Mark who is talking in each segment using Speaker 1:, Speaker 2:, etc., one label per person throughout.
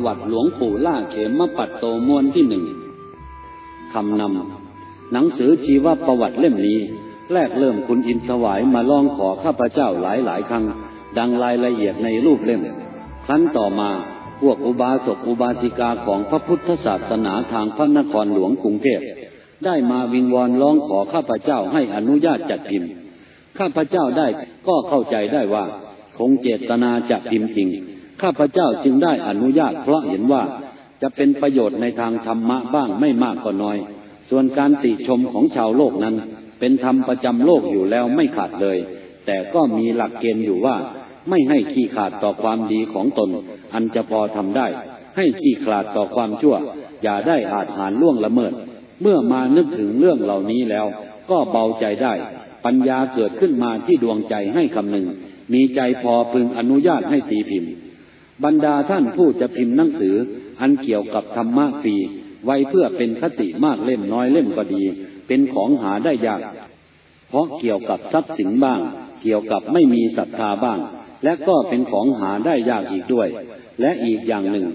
Speaker 1: ประวัติหลวงปู่ล่าเขมปัตโตมวนที่หนึ่งคำนำหนังสือชีวประวัติเล่มนี้ แรกเริ่มคุณอินถวายมาลองขอข้าพเจ้าหลายหลายครั้ง ดังรายละเอียดในรูปเล่ม ครั้นต่อมาพวกอุบาสกอุบาสิกาของพระพุทธศาสนาทางพระนครหลวงกรุงเทพได้มาวิงวอนร้องขอข้าพเจ้าให้อนุญาตจัดพิมพ์ ข้าพเจ้าได้ก็เข้าใจได้ว่า คงเจตนาจะพิมพ์จริง ข้าพเจ้าจึงได้อนุญาตเพราะเห็นว่าจะเป็นประโยชน์ในทางธรรมะบ้างไม่มากก็น้อย ส่วนการติชมของชาวโลกนั้น เป็นธรรมประจำโลกอยู่แล้วไม่ขาดเลย แต่ก็มีหลักเกณฑ์อยู่ว่า ไม่ให้ขี้ขาดต่อความดีของตน อันจะพอทำได้ ให้ขี้ขาดต่อความชั่ว อย่าได้อาจหารล่วงละเมิด เมื่อมานึกถึงเรื่องเหล่านี้แล้ว ก็เบาใจได้ ปัญญาเกิดขึ้นมาที่ดวงใจให้คำหนึ่ง มีใจพอพึงอนุญาตให้ตีพิมพ์ บรรดาท่านผู้จะพิมพ์หนังสือ อันเกี่ยวกับธรรมะฟรีไว้เพื่อเป็นคติมากเล่มน้อยเล่มก็ดี เป็นของหาได้ยาก เพราะเกี่ยวกับทรัพย์สินบ้าง เกี่ยวกับไม่มีศรัทธาบ้าง และก็เป็นของหาได้ยากอีกด้วย และอีกอย่างหนึ่ง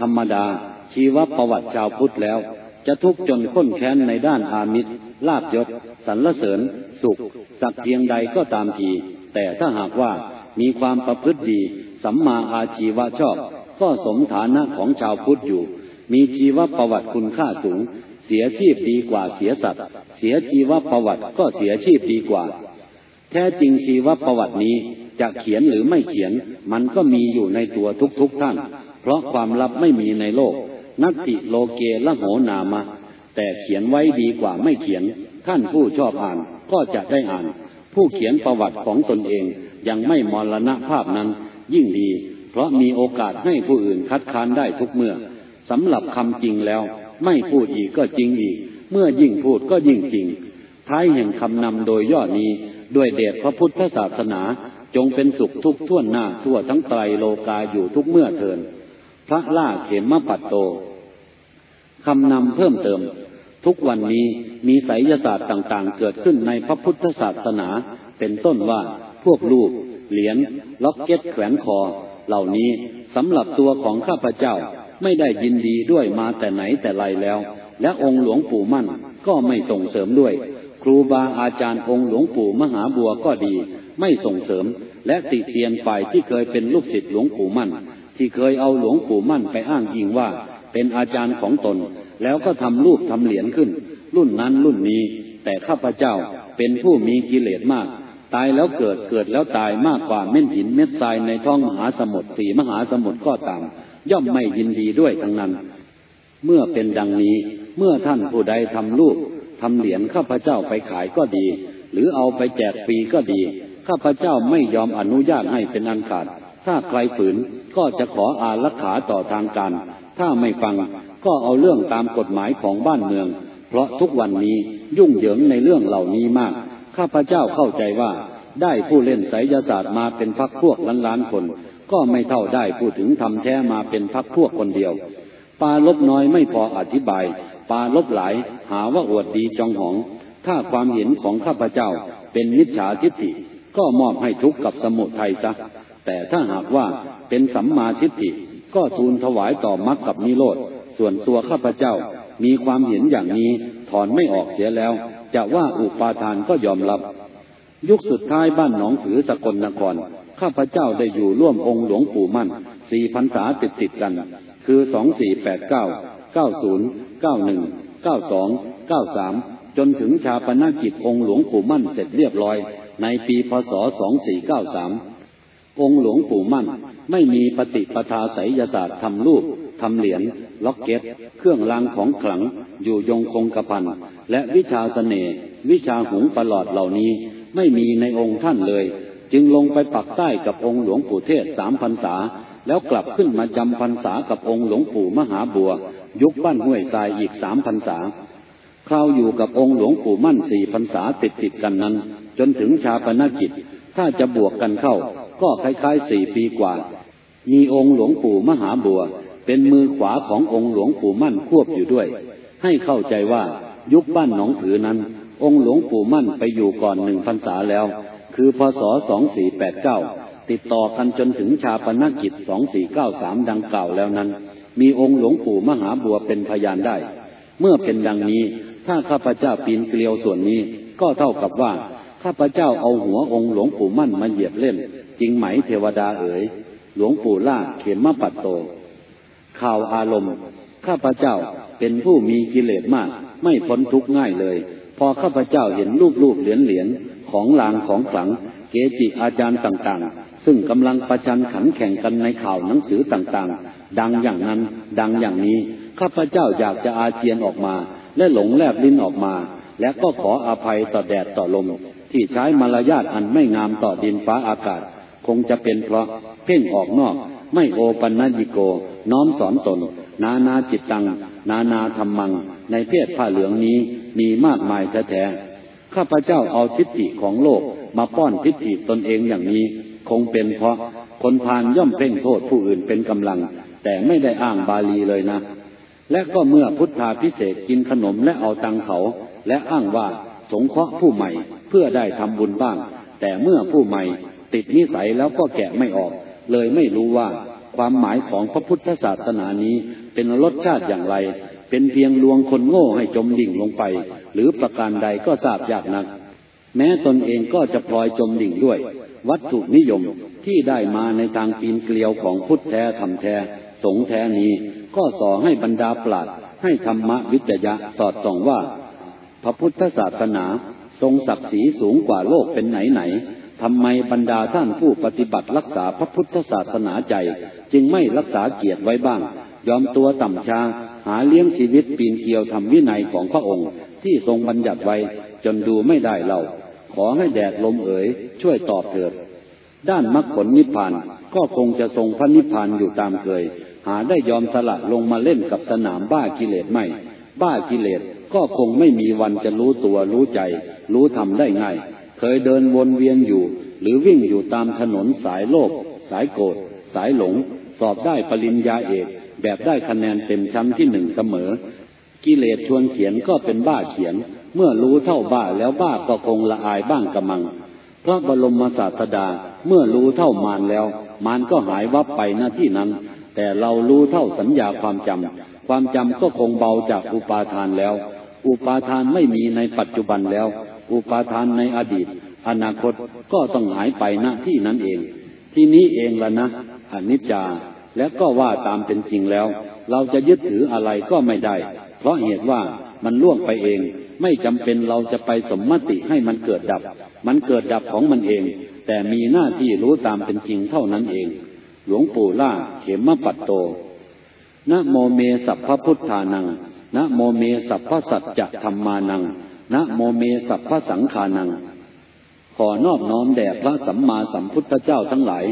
Speaker 1: ธรรมดา ชีวประวัติชาวพุทธแล้ว จะทุกข์จนข้นแค้นในด้านอามิตรลาบยศสรรเสริญ สุข สักเพียงใดก็ตามทีแต่ถ้าหากว่ามีความประพฤติดี สัมมาอาชีวะชอบ ก็สมฐานะของชาวพุทธอยู่ มีชีวประวัติคุณค่าสูง เสียชีพดีกว่าเสียสัตว์ เสียชีวประวัติก็เสียชีพดีกว่า แท้จริงชีวประวัตินี้จะเขียนหรือไม่เขียน มันก็มีอยู่ในตัวทุกๆทท่าน เพราะความลับไม่มีในโลก นัตติโลเกละโหนามะแต่เขียนไว้ดีกว่าไม่เขียน ท่านผู้ชอบอ่านก็จะได้อ่าน ผู้เขียนประวัติของตนเองยังไม่มรณภาพนั้น ยิ่งดี เพราะมีโอกาสให้ผู้อื่นคัดค้านได้ทุกเมื่อสำหรับคำจริงแล้ว ไม่พูดอีกก็จริงอีก เมื่อยิ่งพูดก็ยิ่งจริง ท้ายแห่งคำนำโดยย่อนี้ ด้วยเดชพระพุทธศาสนาจงเป็นสุขทุกท่วนหน้าทั่วทั้งไตรโลกาอยู่ทุกเมื่อเทิน พระล่าเขมมปัตโตคำนำเพิ่มเติม ทุกวันนี้มีไสยศาสตร์ต่างๆ เกิดขึ้นในพระพุทธศาสนา เป็นต้นว่าพวกลูก เหรียญล็อกเก็ตแขวนคอ เหล่านี้สำหรับตัวของข้าพเจ้าไม่ได้ยินดีด้วยมาแต่ไหนแต่ไรแล้ว และองค์หลวงปู่มั่นก็ไม่ส่งเสริมด้วย ครูบาอาจารย์องค์หลวงปู่มหาบัวก็ดี ไม่ส่งเสริม และติเตียนฝ่ายที่เคยเป็นลูกศิษย์หลวงปู่มั่น ที่เคยเอาหลวงปู่มั่นไปอ้างอิงว่า เป็นอาจารย์ของตน แล้วก็ทำรูปทำเหรียญขึ้น รุ่นนั้นรุ่นนี้ แต่ข้าพเจ้าเป็นผู้มีกิเลสมาก ตายแล้วเกิดเกิดแล้วตายมากกว่าเม็ดหินเม็ดทรายในท้องมหาสมุทรสี่มหาสมุทรก็ตาม ย่อมไม่ยินดีด้วยทั้งนั้น เมื่อเป็นดังนี้เมื่อท่านผู้ใดทำรูปทำเหรียญข้าพเจ้าไปขายก็ดี หรือเอาไปแจกฟรีก็ดี ข้าพเจ้าไม่ยอมอนุญาตให้เป็นอันขาด ถ้าใครฝืนก็จะขออารักขาต่อทางการ ถ้าไม่ฟังก็เอาเรื่องตามกฎหมายของบ้านเมือง เพราะทุกวันนี้ยุ่งเหยิงในเรื่องเหล่านี้มาก ข้าพเจ้าเข้าใจว่า ได้ผู้เล่นไสยศาสตร์มาเป็นพักพวกล้านล้านคน ก็ไม่เท่าได้พูดถึงทำแท้มาเป็นพักพวกคนเดียว ปาลบน้อยไม่พออธิบาย ปาลบหลายหาว่าอวดดีจองหอง ถ้าความเห็นของข้าพเจ้าเป็นมิจฉาทิฏฐิก็มอบให้ทุกข์กับสมุทัยซะ แต่ถ้าหากว่าเป็นสัมมาทิฏฐิก็ทูลถวายต่อมรรคกับนิโรธ ส่วนตัวข้าพเจ้ามีความเห็นอย่างนี้ถอนไม่ออกเสียแล้ว จะว่าอุปาทานก็ยอมรับ ยุคสุดท้ายบ้านหนองผือสกลนคร ข้าพเจ้าได้อยู่ร่วมองค์หลวงปู่มั่นสี่พรรษาติดติดกัน คือสองสี่แปดเก้าเก้าศูนย์เก้าหนึ่งเก้าสองเก้าสามจนถึงฌาปนกิจองค์หลวงปู่มั่นเสร็จเรียบร้อย ในปีพศสองสี่เก้าสามองค์หลวงปู่มั่นไม่มีปฏิปทาไสยศาสตร์ทำรูป ทำเหรียญล็อกเก็ต เครื่องรางของขลัง อยู่ยงคงกระพัน และวิชาสเสน่ห์วิชาหุงประหลอดเหล่านี้ไม่มีในองค์ท่านเลย จึงลงไปปักใต้กับองค์หลวงปู่เทศสามพรรษา แล้วกลับขึ้นมาจำพรรษากับองค์หลวงปู่มหาบัว ยุคบ้านห้วยทรายอีกสามพรรษาคราวอยู่กับองค์หลวงปู่มั่นสี่พรรษาติดติดกันนั้น จนถึงชาปนกิจ ถ้าจะบวกกันเข้า ก็คล้ายๆสี่ปีกว่า มีองค์หลวงปู่มหาบัว เป็นมือขวาขององค์หลวงปู่มั่นควบอยู่ด้วย ให้เข้าใจว่ายุคบ้านหนองผือนั้น องค์หลวงปู่มั่นไปอยู่ก่อนหนึ่งพรรษาแล้ว คือพศ 2489 ติดต่อกันจนถึงชาปนกิจสองสี่เก้าสามดังกล่าวแล้วนั้น มีองค์หลวงปู่มหาบัวเป็นพยานได้ เมื่อเป็นดังนี้ ถ้าข้าพเจ้าปีนเกลียวส่วนนี้ ก็เท่ากับว่าข้าพเจ้าเอาหัวองค์หลวงปู่มั่นมาเหยียบเล่น จริงไหมเทวดาเอ๋ย หลวงปู่ล่าเขมมะปัตโต ข่าวอารมณ์ ข้าพเจ้าเป็นผู้มีกิเลสมาก ไม่พ้นทุกข์ง่ายเลย พอข้าพเจ้าเห็นรูปรูปเหรียญเหรียญของลางของขลัง เกจิอาจารย์ต่างๆ ซึ่งกำลังประชันขันแข่งกันในข่าวหนังสือต่างๆ ดังอย่างนั้น ดังอย่างนี้ ข้าพเจ้าอยากจะอาเจียนออกมา และหลงแลบลิ้นออกมา และก็ขออภัยต่อแดดต่อลม ที่ใช้มารยาทอันไม่งามต่อดินฟ้าอากาศ คงจะเป็นเพราะเพ่งออกนอก ไม่โอปัญญิโก น้อมสอนตน นานาจิตตัง นานาธรรมัง ในเพศผ้าเหลืองนี้มีมากมายแท้ๆข้าพเจ้าเอาทิฏฐิของโลกมาป้อนทิฏฐิตนเองอย่างนี้ คงเป็นเพราะคนพานย่อมเพ่งโทษผู้อื่นเป็นกำลัง แต่ไม่ได้อ้างบาลีเลยนะ และก็เมื่อพุทธาพิเศษกินขนมและเอาตังเขา และอ้างว่าสงเคราะห์ผู้ใหม่เพื่อได้ทำบุญบ้าง แต่เมื่อผู้ใหม่ติดนิสัยแล้วก็แกะไม่ออก เลยไม่รู้ว่า ความหมายของพระพุทธศาสนานี้เป็นรสชาติอย่างไร เป็นเพียงลวงคนโง่ให้จมดิ่งลงไป หรือประการใดก็ทราบยากนัก แม้ตนเองก็จะพลอยจมดิ่งด้วย วัตถุนิยมที่ได้มาในทางปีนเกลียวของพุทธแท้ธรรมแท้สงแท้นี้ ก็สอให้บรรดาปราดให้ธรรมวิจยะสอดส่องว่า พระพุทธศาสนาทรงศักดิ์ศรีสูงกว่าโลกเป็นไหนไหน ทำไมบรรดาท่านผู้ปฏิบัติรักษาพระพุทธศาสนาใจ จึงไม่รักษาเกียรติไว้บ้าง ยอมตัวต่ำชาหาเลี้ยงชีวิตปีนเกลียวทำวินัยของพระองค์ ที่ทรงบัญญัติไว้ จนดูไม่ได้เราขอให้แดดลมเอ๋ยช่วยตอบเถิด ด้านมรรคผลนิพพานก็คงจะทรงพระนิพพานอยู่ตามเคย หาได้ยอมสละลงมาเล่นกับสนามบ้ากิเลสไม่ บ้ากิเลสก็คงไม่มีวันจะรู้ตัวรู้ใจ รู้ทำได้ง่าย เคยเดินวนเวียนอยู่ หรือวิ่งอยู่ตามถนนสายโลกสายโกรธสายหลง สอบได้ปริญญาเอก แบบได้คะแนนเต็มชั้นที่หนึ่งเสมอ กิเลสชวนเขียนก็เป็นบ้าเขียน เมื่อรู้เท่าบ้าแล้วบ้าก็คงละอายบ้างกระมังพระบรมศาสดาเมื่อรู้เท่ามารแล้ว มารก็หายวับไปหน้าที่นั้น แต่เรารู้เท่าสัญญาความจำความจำก็คงเบาจากอุปาทานแล้ว อุปาทานไม่มีในปัจจุบันแล้ว อุปาทานในอดีต อนาคตก็ต้องหายไปณที่นั้นเอง ที่นี้เองละนะอนิจจา และก็ว่าตามเป็นจริงแล้ว เราจะยึดถืออะไรก็ไม่ได้ เพราะเหตุว่ามันล่วงไปเอง ไม่จำเป็นเราจะไปสมมติให้มันเกิดดับ มันเกิดดับของมันเอง แต่มีหน้าที่รู้ตามเป็นจริงเท่านั้นเอง หลวงปู่หล้าเขมปัตโตนะโมเมสัพพพุทธานังนะโมเมสัพพสัจจะธรรมานัง นะโมเมสัพพสังฆานัง ขอนอบน้อมแด่พระสัมมาสัมพุทธเจ้าทั้งหลาย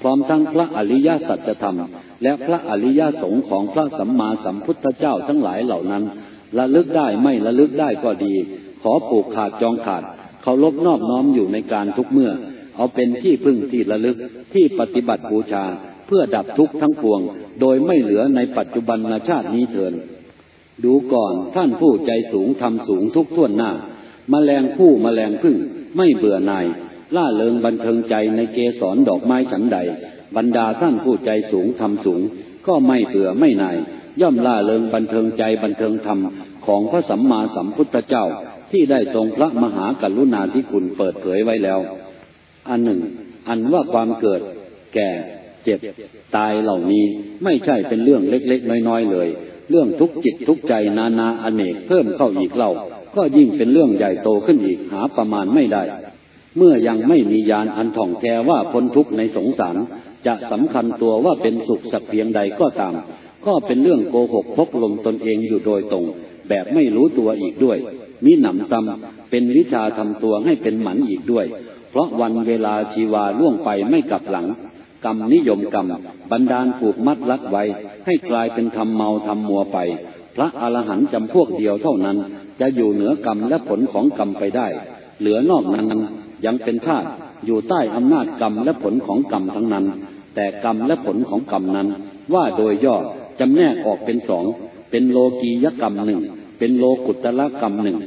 Speaker 1: พร้อมทั้งพระอริยสัจธรรม และพระอริยสงฆ์ของพระสัมมาสัมพุทธเจ้าทั้งหลายเหล่านั้นระลึกได้ไม่ระลึกได้ก็ดี ขอผูกขาดจองขาดเคารพนอบน้อมอยู่ในการทุกเมื่อ เอาเป็นที่พึ่งที่ระลึกที่ปฏิบัติบูชา เพื่อดับทุกข์ทั้งปวง โดยไม่เหลือในปัจจุบันชาตินี้เถิน ดูก่อนท่านผู้ใจสูงทำสูงทุกท่วนหน้ามาแมลงผู้แมลงพึ่งไม่เบื่อหน่ายล่าเริงบันเทิงใจในเกสรดอกไม้ฉันใด บรรดาท่านผู้ใจสูงทำสูง ก็ไม่เบื่อไม่นาย ย่อมล่าเริงบันเทิงใจบันเทิงธรรมของพระสัมมาสัมพุทธเจ้าที่ได้ทรงพระมหากรุณาธิคุณเปิดเผยไว้แล้ว อันหนึ่ง อันว่าความเกิด แก่ เจ็บ ตายเหล่านี้ไม่ใช่เป็นเรื่องเล็กๆน้อยๆเลย เรื่องทุกจิตทุกใจนานาอเนกเพิ่มเข้าอีกเล่า ก็ยิ่งเป็นเรื่องใหญ่โตขึ้นอีกหาประมาณไม่ได้ เมื่อยังไม่มียานอันท่องแท้ว่าพ้นทุกข์ในสงสาร จะสำคัญตัวว่าเป็นสุขสักเพียงใดก็ตาม ก็เป็นเรื่องโกหกพกลมตนเองอยู่โดยตรง แบบไม่รู้ตัวอีกด้วย มีหนำซ้ำเป็นวิชาทำตัวให้เป็นหมันอีกด้วย เพราะวันเวลาชีวาล่วงไปไม่กลับหลัง กรรมนิยมกรรม บันดาลผูกมัดรัดไว้ ให้กลายเป็นทำเมาทำมัวไป พระอรหันต์จำพวกเดียวเท่านั้น จะอยู่เหนือกรรมและผลของกรรมไปได้ เหลือนอกนั้นยังเป็นทาสอยู่ใต้อำนาจกรรมและผลของกรรมทั้งนั้น แต่กรรมและผลของกรรมนั้น ว่าโดยย่อจำแนกออกเป็นสอง เป็นโลกียกรรมหนึ่ง เป็นโลกุตละกรรมหนึ่ง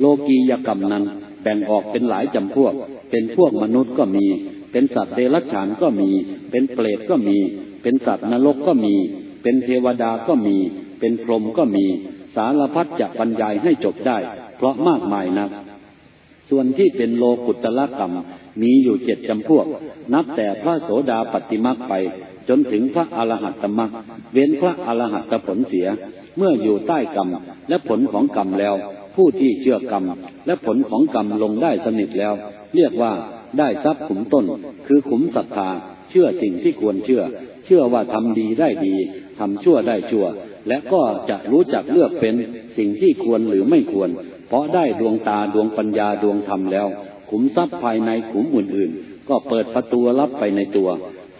Speaker 1: โลกียกรรมนั้นแบ่งออกเป็นหลายจำพวก เป็นพวกมนุษย์ก็มี เป็นสัตว์เดรัจฉานก็มี เป็นเปรตก็มี เป็นสัตว์นรกก็มี เป็นเทวดาก็มี เป็นพรหมก็มี สารพัดจะบรรยายให้จบได้ เพราะมากมายนักส่วนที่เป็นโลกุตละกรรมมีอยู่เจ็ดจำพวก นับแต่พระโสดาปฏิมักไป จนถึงพระอรหัตตมักเว้นพระอรหัตตผลเสีย เมื่ออยู่ใต้กรรมและผลของกรรมแล้ว ผู้ที่เชื่อกรรมและผลของกรรมลงได้สนิทแล้ว เรียกว่า ได้ทรัพย์ขุมต้น คือขุมศรัทธา เชื่อสิ่งที่ควรเชื่อ เชื่อว่าทำดีได้ดีทำชั่วได้ชั่ว และก็จะรู้จักเลือกเป็นสิ่งที่ควรหรือไม่ควร เพราะได้ดวงตาดวงปัญญาดวงธรรมแล้ว ขุมทรัพย์ภายในขุมอื่นๆ ก็เปิดประตูรับไปในตัว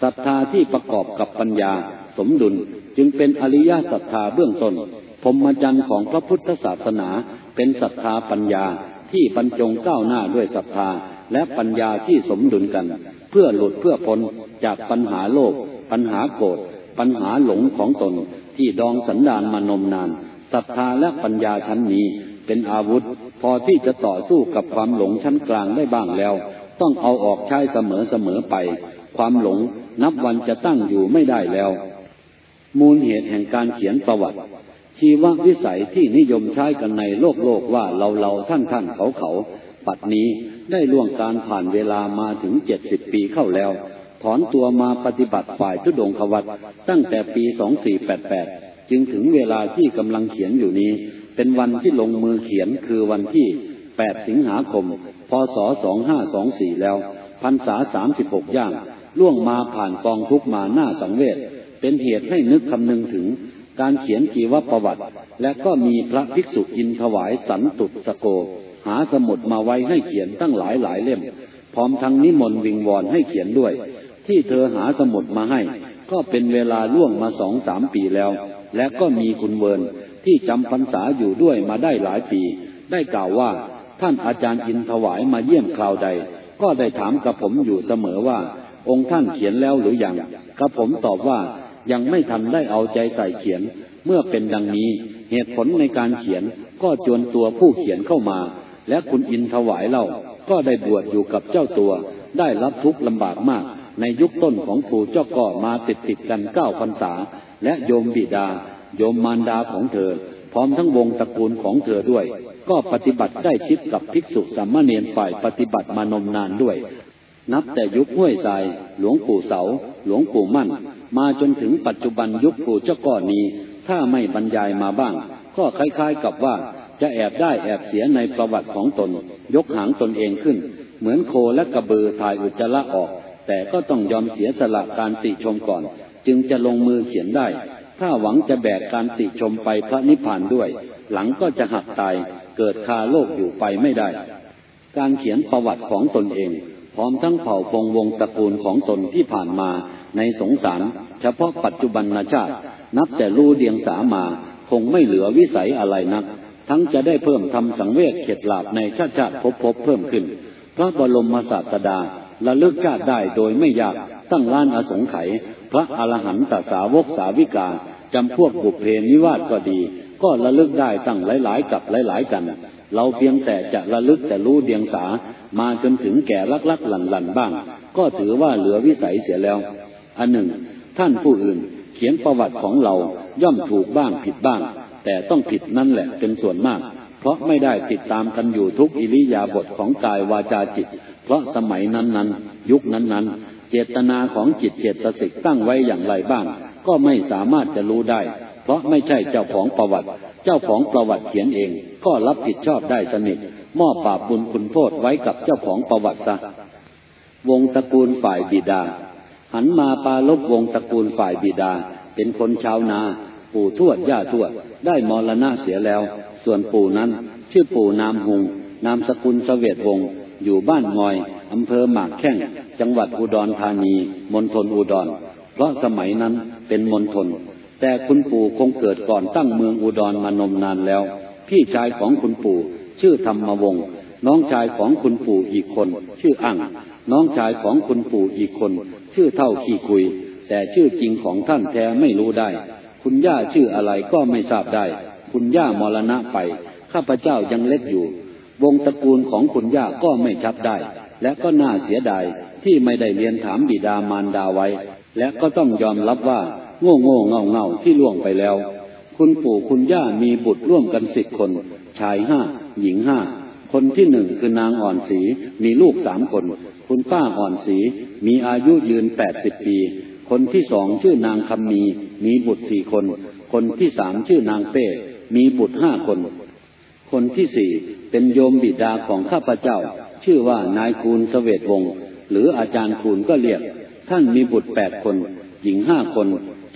Speaker 1: ศรัทธาที่ประกอบกับปัญญา สมดุลจึงเป็นอริยศรัทธาเบื้องต้นพรหมจรรย์ของพระพุทธศาสนา เป็นศรัทธาปัญญาที่บรรจงก้าวหน้าด้วยศรัทธา และปัญญาที่สมดุลกัน เพื่อหลุดเพื่อพ้นจากปัญหาโลก ปัญหาโกรธปัญหาหลงของตนที่ดองสันดานมานมนานศรัทธาและปัญญาชั้นนี้เป็นอาวุธ พอที่จะต่อสู้กับความหลงชั้นกลางได้บ้างแล้ว ต้องเอาออกใช้เสมอเสมอไป ความหลงนับวันจะตั้งอยู่ไม่ได้แล้ว มูลเหตุแห่งการเขียนประวัติ ชีววิสัยที่นิยมใช้กันในโลกโลกว่าเราเราท่านท่านเขาเขา ปัดนี้ได้ล่วงการผ่านเวลามาถึงเจ็ดสิบปีเข้าแล้ว ถอนตัวมาปฏิบัติฝ่ายทุดงควัตตั้งแต่ปีสองสี่แปดแปดจึงถึงเวลาที่กำลังเขียนอยู่นี้ เป็นวันที่ลงมือเขียนคือวันที่แปดสิงหาคม พศสองห้าสองสี่แล้วพรรษาสามสิบหกย่างล่วงมาผ่านกองทุกมาหน้าสังเวชเป็นเหตุให้นึกคำนึงถึงการเขียนชีวประวัติ และก็มีพระภิกษุอินถวายสันตุสโก หาสมุดมาไว้ให้เขียนตั้งหลายหลายเล่ม พร้อมทั้งนิมนต์วิงวอนให้เขียนด้วย ที่เธอหาสมุดมาให้ ก็เป็นเวลาล่วงมาสองสามปีแล้ว และก็มีคุณเวิร์นที่จำพรรษาอยู่ด้วยมาได้หลายปี ได้กล่าวว่าท่านอาจารย์อินถวายมาเยี่ยมคราวใด ก็ได้ถามกับผมอยู่เสมอว่า องค์ท่านเขียนแล้วหรืออยังกับผมตอบว่ายังไม่ทันได้เอาใจใส่เขียน เมื่อเป็นดังนี้ เหตุผลในการเขียนก็จวนตัวผู้เขียนเข้ามา และคุณอินถวายเล่าก็ได้บวชอยู่กับเจ้าตัว ได้รับทุกข์ลำบากมาก ในยุคต้นของปู่เจ้าก่อมาติดติดกันเก้าพรรษา และโยมบิดา โยมมารดาของเธอ พร้อมทั้งวงตระกูลของเธอด้วย ก็ปฏิบัติได้ชิดกับภิกษุสามเณรฝ่ายปฏิบัติมานมนานด้วย นับแต่ยุคห้วยทราย หลวงปู่เสา หลวงปู่มั่น มาจนถึงปัจจุบันยุคปู่เจ้าก่อนี้ ถ้าไม่บรรยายมาบ้าง ก็คล้ายๆกับว่า จะแอบได้แอบเสียในประวัติของตน ยกหางตนเองขึ้น เหมือนโคและกระเบือถ่ายอุจจาระออก แต่ก็ต้องยอมเสียสละการติชมก่อน จึงจะลงมือเขียนได้ ถ้าหวังจะแบกการติชมไปพระนิพพานด้วย หลังก็จะหักตายเกิดคาโลกอยู่ไปไม่ได้ การเขียนประวัติของตนเอง พร้อมทั้งเผ่าพงวงตระกูลของตนที่ผ่านมาในสงสาร เฉพาะปัจจุบันชาติ นับแต่รู้เดียงสามา คงไม่เหลือวิสัยอะไรนัก ทั้งจะได้เพิ่มทำสังเวชเข็ดหลาบในชาติชาติพบพบเพิ่มขึ้น พระบรมศาสดาระลึกชาติได้โดยไม่ยากตั้งล้านอสงไขยพระอรหันตสาวกสาวิกาจำพวกบุพเพนิวาสก็ดี ก็ระลึกได้ตั้งหลายๆ กับหลาย ๆ กัน เราเพียงแต่จะระลึกแต่รู้เดียงสามาจนถึงแก่ลักลักหลันหลันบ้าง ก็ถือว่าเหลือวิสัยเสียแล้ว อันหนึ่ง ท่านผู้อื่นเขียนประวัติของเราย่อมถูกบ้างผิดบ้าง แต่ต้องผิดนั่นแหละเป็นส่วนมาก เพราะไม่ได้ติดตามกันอยู่ทุกอิริยาบถของกายวาจาจิต เพราะสมัยนั้นๆ ยุคนั้นๆ เจตนาของจิตเจตสิกตั้งไว้อย่างไรบ้าง ก็ไม่สามารถจะรู้ได้ เพราะไม่ใช่เจ้าของประวัติ เจ้าของประวัติเขียนเอง ก็รับผิดชอบได้สนิทมอบบาปบุญคุณโทษไว้กับเจ้าของประวัติซะวงตระกูลฝ่ายบิดา หันมาปาลบวงตระกูลฝ่ายบิดา เป็นคนชาวนา ปู่ทวดย่าทวด ได้มรณะเสียแล้ว ส่วนปู่นั้น ชื่อปู่นามหงนามสกุลสเวตวงศ์อยู่บ้านงอย อำเภอหมากแข้ง จังหวัดอุดรธานี มณฑลอุดร เพราะสมัยนั้นเป็นมณฑล แต่คุณปู่คงเกิดก่อนตั้งเมืองอุดรมานมนานแล้ว พี่ชายของคุณปู่ ชื่อธรรมวงศ์ น้องชายของคุณปู่อีกคน ชื่ออั่ง น้องชายของคุณปู่อีกคน ชื่อเท่าขี้คุย แต่ชื่อจริงของท่านแท้ไม่รู้ได้ คุณย่าชื่ออะไรก็ไม่ทราบได้ คุณย่ามรณะไป ข้าพเจ้ายังเล็กอยู่ วงตระกูลของคุณย่าก็ไม่ชับได้ และก็น่าเสียดายที่ไม่ได้เรียนถามบิดามารดาไว้ และก็ต้องยอมรับว่า โง่โง่เง่าเง่าที่ล่วงไปแล้ว คุณปู่คุณย่ามีบุตรร่วมกันสิบคน ชายห้าหญิงห้าคนที่หนึ่งคือนางอ่อนสีมีลูกสามคน คุณป้าอ่อนสีมีอายุยืนแปดสิบปี คนที่สองชื่อนางคำมี มีบุตรสี่คน คนที่สามชื่อนางเป้ มีบุตรห้าคน คนที่สี่เป็นโยมบิดาของข้าพเจ้า ชื่อว่านายคูณเสวตวงศ์หรืออาจารย์คูณก็เรียก ท่านมีบุตรแปดคน หญิงห้าคน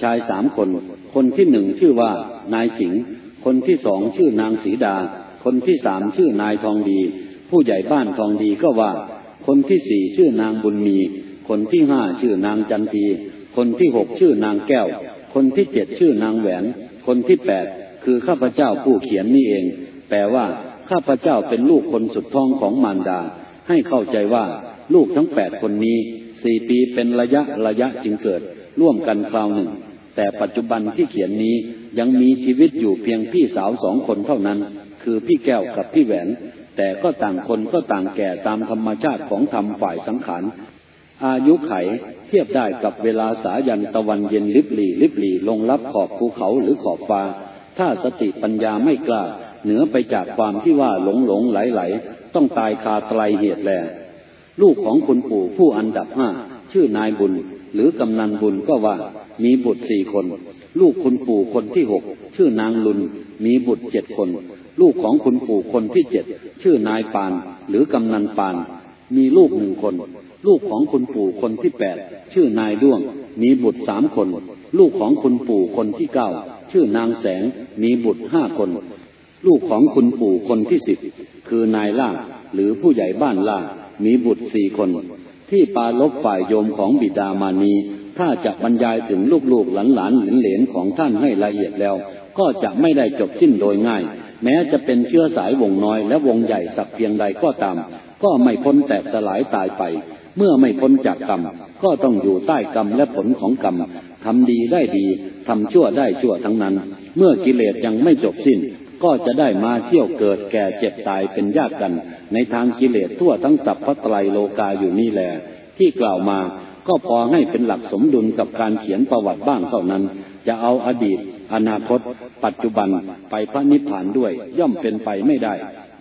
Speaker 1: ชายสามคน คนที่หนึ่งชื่อว่านายสิงห์คนที่สองชื่อนางสีดา คนที่สามชื่อนายทองดี ผู้ใหญ่บ้านทองดีก็ว่า คนที่สี่ชื่อนางบุญมี คนที่ห้าชื่อนางจันที คนที่หกชื่อนางแก้ว คนที่เจ็ดชื่อนางแหวน คนที่แปดคือข้าพเจ้าผู้เขียนนี่เอง แปลว่า ข้าพเจ้าเป็นลูกคนสุดท้องของมารดา ให้เข้าใจว่า ลูกทั้งแปดคนนี้สี่ปีเป็นระยะระยะจึงเกิด ร่วมกันคราวหนึ่ง แต่ปัจจุบันที่เขียนนี้ยังมีชีวิตอยู่เพียงพี่สาวสองคนเท่านั้น คือพี่แก้วกับพี่แหวน แต่ก็ต่างคนก็ต่างแก่ตามธรรมชาติของธรรมฝ่ายสังขาร อายุไขเทียบได้กับเวลาสายันตะวันเย็นลิบหลีลิบหลีลงรับขอบภูเขาหรือขอบฟ้า ถ้าสติปัญญาไม่กล้า เหนือไปจากความที่ว่าหลงหลงไหลไหล ต้องตายคาไตรเหตุแล ลูกของคุณปู่ผู้อันดับห้าชื่อนายบุญ หรือกำนันบุญก็ว่ามีบุตรสี่คน ลูกคุณปู่คนที่หกชื่อนางลุนมีบุตรเจ็ดคน ลูกของคุณปู่คนที่เจ็ดชื่อนายปาน หรือกำนันปาน มีลูกหนึ่งคน ลูกของคุณปู่คนที่แปดชื่อนายด้วง มีบุตรสามคน ลูกของคุณปู่คนที่เก้าชื่อนางแสง มีบุตรห้าคน ลูกของคุณปู่คนที่สิบคือนายล่าหรือผู้ใหญ่บ้านล่ามีบุตรสี่คน ที่ปาลบฝ่ายโยมของบิดามานีถ้าจะบรรยายถึงลูกๆหลานๆเหลนๆของท่านให้ละเอียดแล้ว ก็จะไม่ได้จบสิ้นโดยง่าย แม้จะเป็นเชื้อสายวงน้อยและวงใหญ่สักเพียงใดก็ตาม ก็ไม่พ้นแตกสลายตายไป เมื่อไม่พ้นจากกรรม ก็ต้องอยู่ใต้กรรมและผลของกรรมทำดีได้ดีทำชั่วได้ชั่วทั้งนั้น เมื่อกิเลสยังไม่จบสิ้น ก็จะได้มาเที่ยวเกิดแก่เจ็บตายเป็นญาติกัน ในทางกิเลสทั่วทั้งสัพพะไตรโลกาอยู่นี่แหละที่กล่าวมาก็พอให้เป็นหลักสมดุลกับการเขียนประวัติบ้างเท่านั้น จะเอาอดีต อนาคต ปัจจุบันไปพระนิพพานด้วยย่อมเป็นไปไม่ได้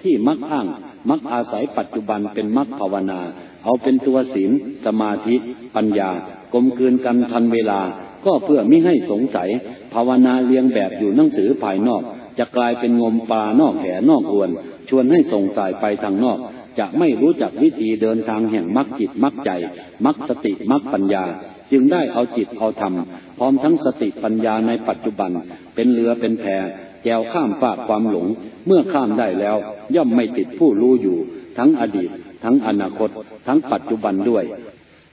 Speaker 1: ที่มักอ้างมักอาศัยปัจจุบันเป็นมักภาวนา เอาเป็นตัวศีลสมาธิ ปัญญากลมกลืนกันทันเวลา ก็เพื่อไม่ให้สงสัย ภาวนาเลียงแบบอยู่หนังสือภายนอก จะกลายเป็นงมปลานอกแหนอกอวน ชวนให้ส่งสายไปทางนอก จะไม่รู้จักวิธีเดินทางแห่งมรรคจิตมรรคใจมรรคสติมรรคปัญญา จึงได้เอาจิตเอาธรรม พร้อมทั้งสติปัญญาในปัจจุบัน เป็นเรือเป็นแพแกวข้ามฝากความหลง เมื่อข้ามได้แล้ว ย่อมไม่ติดผู้รู้อยู่ ทั้งอดีต ทั้งอนาคต ทั้งปัจจุบันด้วย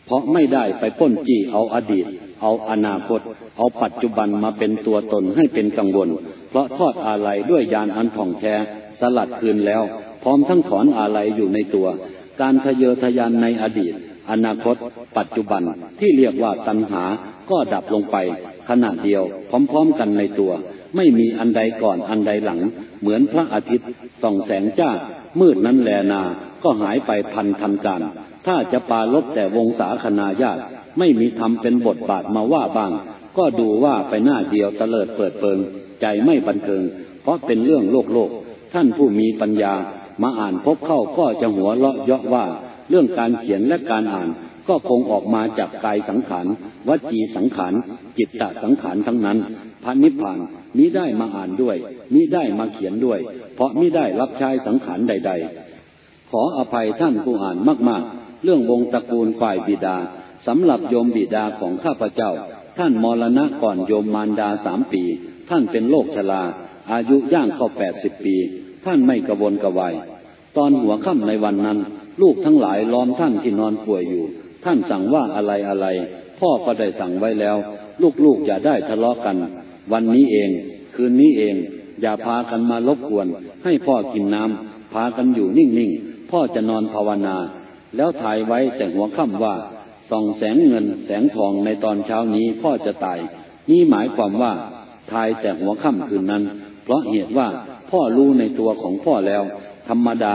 Speaker 1: เพราะไม่ได้ไปป้นจี้เอาอดีต เอาอนาคต เอาปัจจุบันมาเป็นตัวตนให้เป็นกังวล เพราะทอดอาลัยด้วยยานอันท่องแท้สลัดคืนแล้ว พร้อมทั้งถอนอาลัยอยู่ในตัว การทะเยอทะยานในอดีต อนาคต ปัจจุบันที่เรียกว่าตัณหาก็ดับลงไป ขณะเดียว พร้อมๆกันในตัว ไม่มีอันใดก่อนอันใดหลัง เหมือนพระอาทิตย์ส่องแสงจ้า มืดนั้นแลนา ก็หายไปพันทันการ ถ้าจะปาลบแต่วงศาคณาญาติ ไม่มีทำเป็นบทบาทมาว่าบ้าง ก็ดูว่าไปหน้าเดียวตะเลิดเปิดเปิง ใจไม่บันเทิง เพราะเป็นเรื่องโลกโลก ท่านผู้มีปัญญา มาอ่านพบเข้าก็จะหัวเราะเยาะว่า เรื่องการเขียนและการอ่าน ก็คงออกมาจากกายสังขารวจีสังขาร จิตตสังขารทั้งนั้นพันนิพพานมิได้มาอ่านด้วยมิได้มาเขียนด้วย เพราะมิได้รับใช้สังขารใด ๆ ขออภัยท่านผู้อ่านมาก ๆ เรื่องวงตระกูลฝ่ายบิดาสำหรับโยมบิดาของข้าพเจ้า ท่านมรณะก่อนโยมมารดาสามปี ท่านเป็นโรคชรา อายุย่างเข้าแปดสิบปี ท่านไม่กระวนกระวาย ตอนหัวค่ำในวันนั้น ลูกทั้งหลายล้อมท่านที่นอนป่วยอยู่ ท่านสั่งว่าอะไรอะไร พ่อก็ได้สั่งไว้แล้ว ลูกๆอย่าได้ทะเลาะกัน วันนี้เอง คืนนี้เอง อย่าพากันมารบกวน ให้พ่อกินน้ำพากันอยู่นิ่งๆ พ่อจะนอนภาวนา แล้วถ่ายไว้แต่หัวค่ำว่าส่องแสงเงินแสงทองในตอนเช้านี้พ่อจะตาย นี่หมายความว่าทายแต่หัวค่ำคืนนั้น เพราะเหตุว่าพ่อรู้ในตัวของพ่อแล้ว ธรรมดา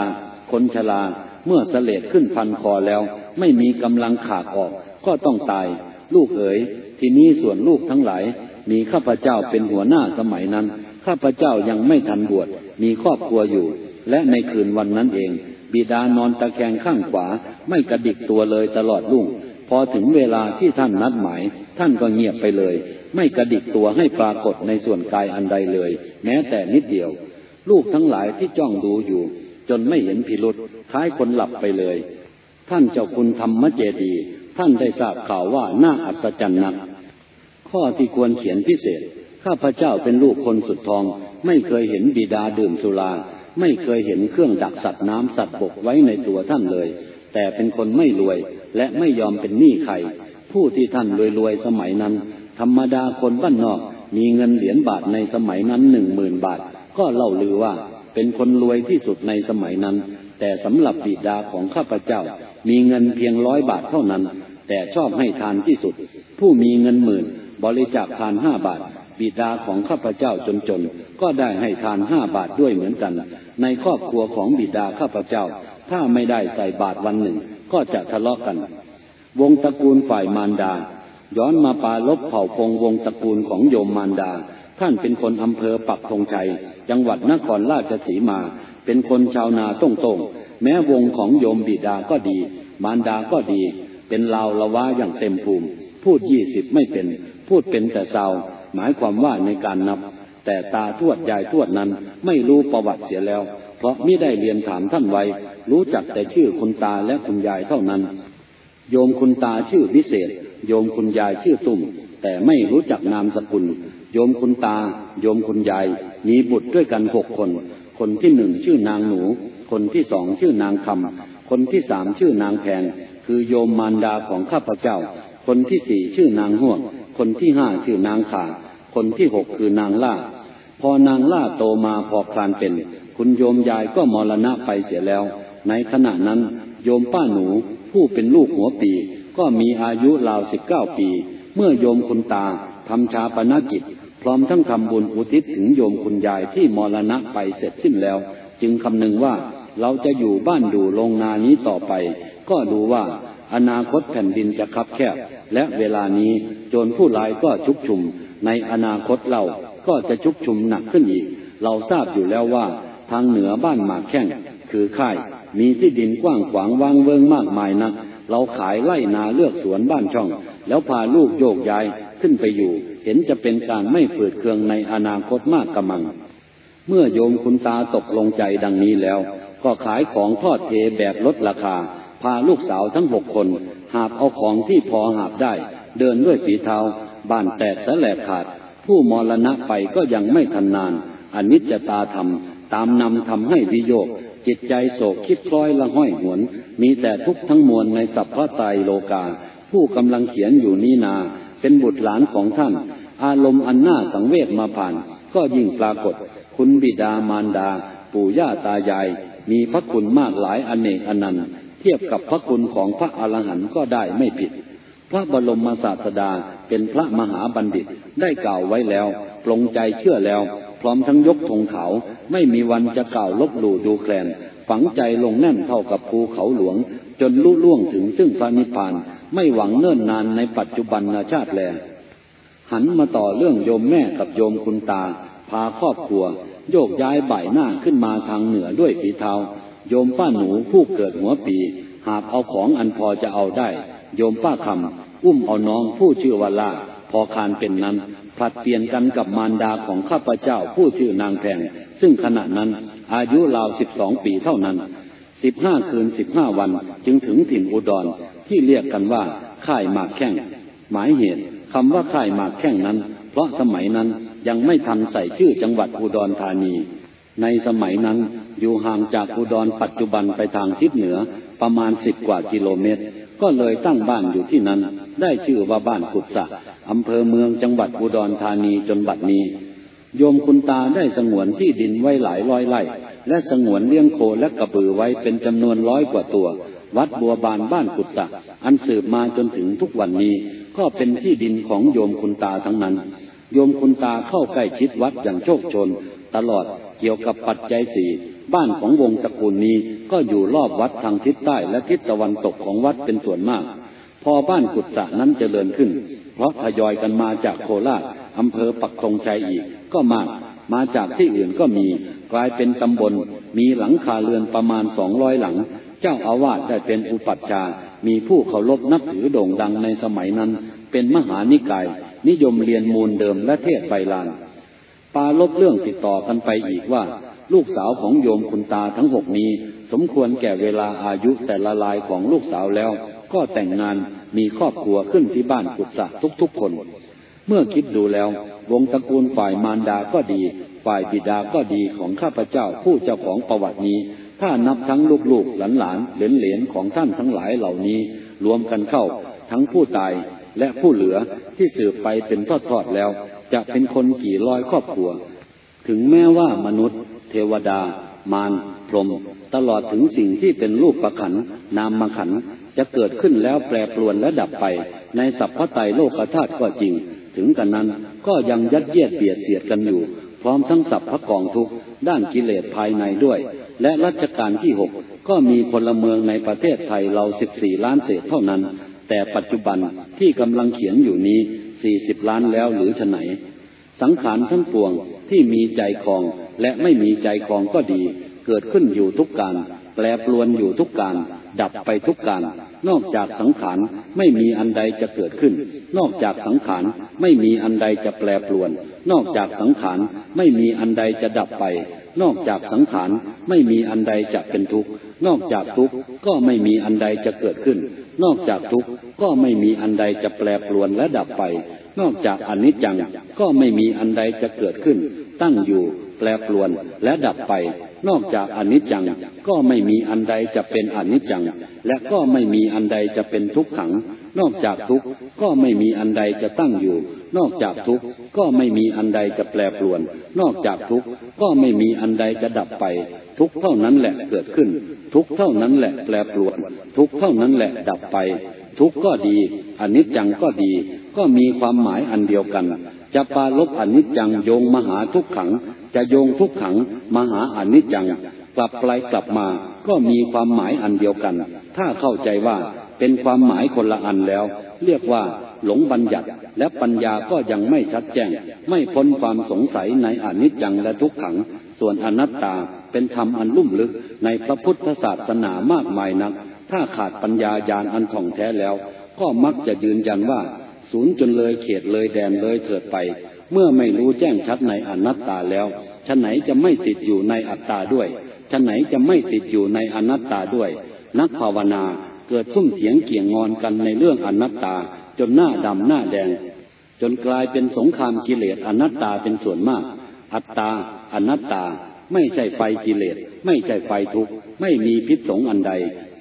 Speaker 1: คนชราเมื่อเสลดขึ้นพันคอแล้ว ไม่มีกำลังขาดออก ก็ต้องตาย ลูกเอ๋ย ทีนี้ส่วนลูกทั้งหลายมีข้าพเจ้าเป็นหัวหน้าสมัยนั้น ข้าพเจ้ายังไม่ทันบวชมีครอบครัวอยู่ และในคืนวันนั้นเอง บิดานอนตะแคงข้างขวา ไม่กระดิกตัวเลยตลอดรุ่ง พอถึงเวลาที่ท่านนัดหมาย ท่านก็เงียบไปเลย ไม่กระดิกตัวให้ปรากฏในส่วนกายอันใดเลย แม้แต่นิดเดียว ลูกทั้งหลายที่จ้องดูอยู่ จนไม่เห็นพิรุษคล้ายคนหลับไปเลย ท่านเจ้าคุณธรรมเจดี ท่านได้ทราบข่าวว่าน่าอัศจรรย์นักข้อที่ควรเขียนพิเศษ ข้าพเจ้าเป็นลูกคนสุดทอง ไม่เคยเห็นบิดาดื่มสุรา ไม่เคยเห็นเครื่องดักสัตว์น้ำสัตว์บกไว้ในตัวท่านเลย แต่เป็นคนไม่รวย และไม่ยอมเป็นหนี้ใคร ผู้ที่ท่านรวยๆสมัยนั้น ธรรมดาคนบ้านนอก มีเงินเหรียญบาทในสมัยนั้นหนึ่งหมื่นบาท ก็เล่าลือว่า เป็นคนรวยที่สุดในสมัยนั้น แต่สำหรับบิดาของข้าพเจ้า มีเงินเพียงร้อยบาทเท่านั้น แต่ชอบให้ทานที่สุด ผู้มีเงินหมื่นบริจาคทานห้าบาท บิดาของข้าพเจ้าจนๆ ก็ได้ให้ทานห้าบาทด้วยเหมือนกัน ในครอบครัวของบิดาข้าพเจ้า ถ้าไม่ได้ใส่บาทวันหนึ่ง ก็จะทะเลาะกัน วงตระกูลฝ่ายมารดา ย้อนมาปาลบเผ่าพงวงตระกูลของโยมมารดา ท่านเป็นคนอำเภอปักธงชัย จังหวัดนครราชสีมา เป็นคนชาวนาต้งตงแม้วงของโยมบิดาก็ดี มารดาก็ดี เป็นลาวละว่าอย่างเต็มภูมิ พูดยี่สิบไม่เป็น พูดเป็นแต่ซา หมายความว่าในการนับ แต่ตาทวดยายทวดนั้นไม่รู้ประวัติเสียแล้ว เพราะไม่ได้เรียนถามท่านไว้ รู้จักแต่ชื่อคุณตาและคุณยายเท่านั้น โยมคุณตาชื่อพิเศษ โยมคุณยายชื่อตุ่ม แต่ไม่รู้จักนามสกุล โยมคุณตา โยมคุณยาย มีบุตรด้วยกันหกคน คนที่หนึ่งชื่อนางหนู คนที่สองชื่อนางคำคนที่สามชื่อนางแพงคือโยมมารดาของข้าพเจ้า คนที่สี่ชื่อนางห่วง คนที่ห้าชื่อนางขาคนที่หกคือนางล่า พอนางล่าโตมาพอคลานเป็น คุณโยมยายก็มรณะไปเสียแล้ว ในขณะนั้น โยมป้าหนูผู้เป็นลูกหัวปี ก็มีอายุราวสิบเก้าปี เมื่อโยมคุณตาทำชาปนกิจ พร้อมทั้งทำบุญอุทิศถึงโยมคุณยายที่มรณะไปเสร็จสิ้นแล้ว จึงคำนึงว่าเราจะอยู่บ้านดูโรงนานี้ต่อไป ก็ดูว่า อนาคตแผ่นดินจะคับแคบ และเวลานี้โจรผู้ร้ายก็ชุกชุม ในอนาคตเราก็จะชุกชุมหนักขึ้นอีก เราทราบอยู่แล้วว่า ทางเหนือบ้านหมากแข้งคือค่าย มีที่ดินกว้างขวางว่างเวิงมากมายนัก เราขายไล่นาเลือกสวนบ้านช่อง แล้วพาลูกโยกย้ายขึ้นไปอยู่ เห็นจะเป็นการไม่ฝืดเคืองในอนาคตมากกระมัง เมื่อโยมคุณตาตกลงใจดังนี้แล้ว ก็ขายของทอดเทแบบลดราคา พาลูกสาวทั้งหกคน หาบเอาของที่พอหาบได้ เดินด้วยฝีเท้าบ้านแตกสแลกขาด ผู้มรณะไปก็ยังไม่ทันนานอนิจจตาธรรม ตามนำทำให้วิโยกจิตใจโศกคิดคล้อยละห้อยหวน มีแต่ทุกข์ทั้งมวลในสัพพะไตโลกา ผู้กำลังเขียนอยู่นี้นา เป็นบุตรหลานของท่าน อารมณ์อันน่าสังเวชมาผ่าน ก็ยิ่งปรากฏ คุณบิดามารดา ปู่ย่าตายาย มีพระคุณมากหลายอเนกอนันต์ เทียบกับพระคุณของพระอรหันต์ก็ได้ไม่ผิด พระบรมศาสดาเป็นพระมหาบัณฑิตได้กล่าวไว้แล้วปลงใจเชื่อแล้ว พร้อมทั้งยกธงขาวไม่มีวันจะกล่าวลบหลู่ดูแคลน ฝังใจลงแน่นเท่ากับภูเขาหลวง จนลุล่วงถึงซึ่งพระนิพพาน ไม่หวังเนิ่นนานในปัจจุบันชาติแล หันมาต่อเรื่องโยมแม่กับโยมคุณตา พาครอบครัว โยกย้ายบ่ายหน้าขึ้นมาทางเหนือด้วยฝีเท้า ยมป้าหนูผู้เกิดหัวปี หาบเอาของอันพอจะเอาได้ โยมป้าคำอุ้มเอาน้องผู้ชื่อวาลาพอคานเป็นนั้นผลัดเปลี่ยนกันกับมารดาของข้าพเจ้าผู้ชื่อนางแพงซึ่งขณะนั้นอายุราวสิบสองปีเท่านั้นสิบห้าคืนสิบห้าวันจึงถึงถิ่นอุดรที่เรียกกันว่าค่ายหมากแข้งหมายเหตุคำว่าค่ายหมากแข้งนั้น เพราะสมัยนั้นยังไม่ทันใส่ชื่อจังหวัดอุดรธานี ในสมัยนั้น อยู่ห่างจากอุดรปัจจุบันไปทางทิศเหนือประมาณสิบกว่ากิโลเมตร ก็เลยตั้งบ้านอยู่ที่นั้น ได้ชื่อว่าบ้านกุศะอำเภอเมืองจังหวัดอุดรธานีจนบัดนี้ โยมคุณตาได้สงวนที่ดินไว้หลายร้อยไร่ และสงวนเลี้ยงโคและกระบือไว้เป็นจำนวนร้อยกว่าตัว วัดบัวบานบ้านกุศะอันสืบมาจนถึงทุกวันนี้ ก็เป็นที่ดินของโยมคุณตาทั้งนั้น โยมคุณตาเข้าใกล้ชิดวัดอย่างโชคชน ตลอด กี่ยวกับปัจจัยสี่บ้านของวงตระกูลนี้ก็อยู่รอบวัดทางทิศใต้และทิศตะวันตกของวัดเป็นส่วนมาก พอบ้านกุศะนั้นเจริญขึ้น เพราะทยอยกันมาจากโคราชอำเภอปักธงชัยอีกก็มาก มาจากที่อื่นก็มี กลายเป็นตำบล มีหลังคาเรือนประมาณสองร้อยหลัง เจ้าอาวาสได้เป็นอุปัชฌาย์มีผู้เคารพนับถือโด่งดังในสมัยนั้น เป็นมหานิกาย นิยมเรียนมูลเดิมและเทศไบลาน ปาลบเรื่องติดต่อกันไปอีกว่า ลูกสาวของโยมคุณตาทั้งหกนี้ สมควรแก่เวลาอายุแต่ละลายของลูกสาวแล้ว ก็แต่งงานมีครอบครัวขึ้นที่บ้านกุศะทุกๆคน เมื่อคิดดูแล้ว วงตระกูลฝ่ายมารดาก็ดี ฝ่ายบิดาก็ดีของข้าพเจ้าผู้เจ้าของประวัตินี้ ถ้านับทั้งลูกๆหลานๆเหลนๆของท่านทั้งหลายเหล่านี้ รวมกันเข้า ทั้งผู้ตายและผู้เหลือที่สืบไปเป็นทอดๆแล้ว จะเป็นคนกี่ร้อยครอบครัว ถึงแม้ว่ามนุษย์ เทวดา มารพรหมตลอดถึงสิ่งที่เป็นรูปประขันนามขันจะเกิดขึ้นแล้วแปรปรวนและดับไป ในสัพพไตโลกธาตุก็จริง ถึงกันนั้นก็ยังยัดเยียดเบียดเสียดกันอยู่ พร้อมทั้งสัพพกองทุกด้านกิเลสภายในด้วย และรัชกาลที่หกก็มีพลเมืองในประเทศไทยเราสิบสี่ล้านเศษเท่านั้น แต่ปัจจุบันที่กำลังเขียนอยู่นี้ สี่สิบล้านแล้วหรือฉไหน สังขารทั้งปวงที่มีใจคลองและไม่มีใจคลองก็ดี เกิดขึ้นอยู่ทุกการ แปรปรวนอยู่ทุกการ ดับไปทุกการ นอกจากสังขารไม่มีอันใดจะเกิดขึ้น นอกจากสังขารไม่มีอันใดจะแปรปรวน นอกจากสังขารไม่มีอันใดจะดับไป นอกจากสังขารไม่มีอันใดจะเป็นทุกข์ นอกจากทุกข์ก็ไม่มีอันใดจะเกิดขึ้น นอกจากทุกข์ก็ไม่มีอันใดจะแปรปรวนและดับไป นอกจากอนิจจังก็ไม่มีอันใดจะเกิดขึ้น ตั้งอยู่ แปรปรวนและดับไป นอกจากอนิจจังก็ไม่มีอันใดจะเป็นอนิจจัง และก็ไม่มีอันใดจะเป็นทุกขัง นอกจากทุกข์ก็ไม่มีอันใดจะตั้งอยู่ นอกจากทุกข์ก็ไม่มีอันใดจะแปรปรวน นอกจากทุกข์ก็ไม่มีอันใดจะดับไป ทุกเท่านั้นแหละเกิดขึ้น ทุกเท่านั้นแหละแปรปรวน ทุกเท่านั้นแหละดับไป ทุกก็ดีอนิจจังก็ดี ก็มีความหมายอันเดียวกันจะปาลบอนิจจังโยงมหาทุกขัง จะโยงทุกขัง มหาอนิจจัง กลับไปกลับมาก็มีความหมายอันเดียวกัน ถ้าเข้าใจว่าเป็นความหมายคนละอันแล้ว เรียกว่า หลงบัญญัติ และปัญญาก็ยังไม่ชัดแจ้ง ไม่พ้นความสงสัยในอนิจจังและทุกขัง ส่วนอนัตตาเป็นธรรมอันลุ่มลึกในพระพุทธศาสนามากมายนัก ถ้าขาดปัญญาญาณอันท่องแท้แล้ว ก็มักจะยืนยันว่าศูนย์จนเลยเขตเลยแดนเลยเถิดไป เมื่อไม่รู้แจ้งชัดในอนัตตาแล้วฉะไหนจะไม่ติดอยู่ในอัตตาด้วยฉะไหนจะไม่ติดอยู่ในอนัตตาด้วย นักภาวนาเกิดทุ่มเถียงเกี่ยงงอนกันในเรื่องอนัตตา จนหน้าดำหน้าแดง จนกลายเป็นสงครามกิเลสอนัตตาเป็นส่วนมาก อัตตา อนัตตา ไม่ใช่ไฟกิเลส ไม่ใช่ไฟทุกข์ไม่มีพิษสงอันใด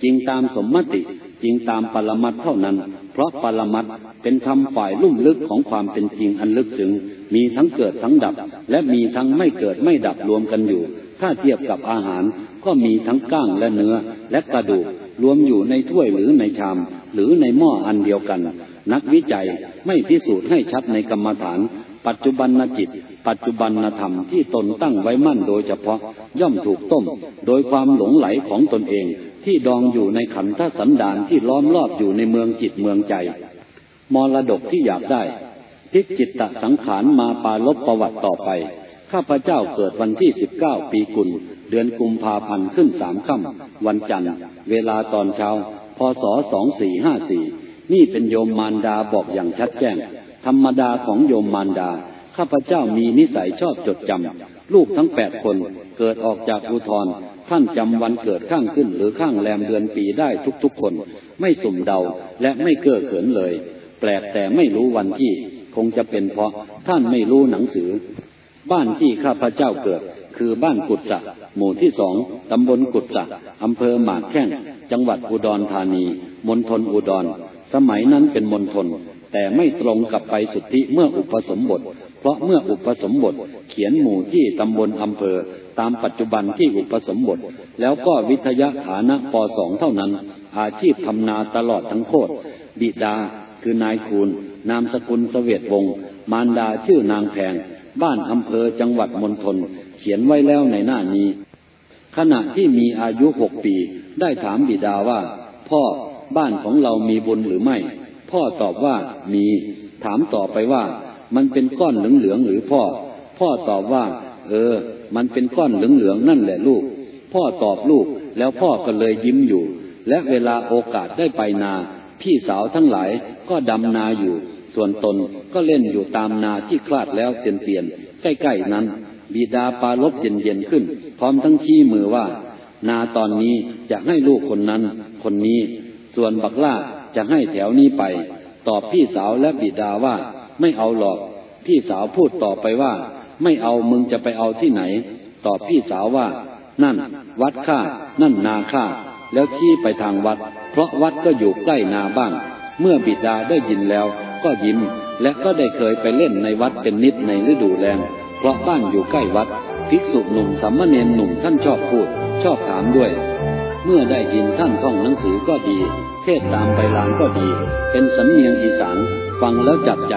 Speaker 1: จริงตามสมมติ จริงตามปรมัตเท่านั้น เพราะปรมัตเป็นธรรมฝ่ายลุ่มลึกของความเป็นจริงอันลึกซึ้งมีทั้งเกิดทั้งดับ และมีทั้งไม่เกิดไม่ดับรวมกันอยู่ ถ้าเทียบกับอาหาร ก็มีทั้งก้างและเนื้อ และกระดูกรวมอยู่ในถ้วยหรือในชาม หรือในหม้ออันเดียวกัน นักวิจัยไม่พิสูจน์ให้ชัดในกรรมฐาน ปัจจุบันนจิต ปัจจุบันนธรรมที่ตนตั้งไว้มั่นโดยเฉพาะย่อมถูกต้ม โดยความหลงไหลของตนเอง ที่ดองอยู่ในขันธสันดานที่ล้อมรอบอยู่ในเมืองจิตเมืองใจ มรดกที่อยากได้พิกจิตตสังขารมาปาลบประวัติต่อไป ข้าพเจ้าเกิดวันที่สิบเก้าปีกุล เดือนกุมภาพันธ์ขึ้นสามค่ำวันจันทร์ เวลาตอนเช้า พศสองสี่ห้าสี่ นี่เป็นโยมมารดาบอกอย่างชัดแจ้ง ธรรมดาของโยมมารดา ข้าพเจ้ามีนิสัยชอบจดจำลูกทั้งแปดคนเกิดออกจากอุทรท่านจำวันเกิดข้างขึ้นหรือข้างแรมเดือนปีได้ทุกๆคน ไม่สุ่มเดาและไม่เก้อเขินเลย แปลกแต่ไม่รู้วันที่คงจะเป็นเพราะท่านไม่รู้หนังสือ บ้านที่ข้าพเจ้าเกิด คือบ้านกุศะหมู่ที่สองตำบลกุศะอำเภอหมากแข้งจังหวัดอุดรธานีมณฑลอุดร สมัยนั้นเป็นมณฑลแต่ไม่ตรงกับไปสุทธิเมื่ออุปสมบท เพราะเมื่ออุปสมบทเขียนหมู่ที่ตำบลอำเภอ ตามปัจจุบันที่อุปสมบท แล้วก็วิทยาฐานะปสองเท่านั้น อาชีพทำนาตลอดทั้งโคตรบิดา คือนายคูณนามสกุลเสวียดวงศ์มารดาชื่อนางแพง บ้านอำเภอจังหวัดมณฑลเขียนไว้แล้วในหน้านี้ ขณะที่มีอายุหกปี ได้ถามบิดาว่า พ่อ บ้านของเรามีบุญหรือไม่ พ่อตอบว่ามี ถามต่อไปว่า มันเป็นก้อนเหลืองๆหรือพ่อ พ่อตอบว่า เออ มันเป็นก้อนเหลืองๆนั่นแหละลูก พ่อตอบลูก แล้วพ่อก็เลยยิ้มอยู่ และเวลาโอกาสได้ไปนา พี่สาวทั้งหลายก็ดำนาอยู่ ส่วนตนก็เล่นอยู่ตามนาที่คลาดแล้วเตียนๆใกล้ๆนั้น บิดาปาลบเย็นๆขึ้น พร้อมทั้งชี้มือว่านาตอนนี้จะให้ลูกคนนั้น คนนี้ ส่วนบักล่าจะให้แถวนี้ไป ตอบพี่สาวและบิดาว่า ไม่เอาหรอก พี่สาวพูดต่อไปว่า ไม่เอามึงจะไปเอาที่ไหน ตอบพี่สาวว่า นั่น วัดข้านั่นนาข้าแล้วชี้ไปทางวัด เพราะวัดก็อยู่ใกล้นาบ้าง เมื่อบิดาได้ยินแล้ว ก็ยิ้ม และก็ได้เคยไปเล่นในวัดเป็นนิดในฤดูแล้งเพราะบ้านอยู่ใกล้วัด ภิกษุหนุ่มสามเณรหนุ่มท่านชอบพูด ชอบถามด้วย เมื่อได้ยินท่านท่องหนังสือก็ดี เทศตามไปลานก็ดี เป็นสำเนียงอีสานฟังแล้วจับใจ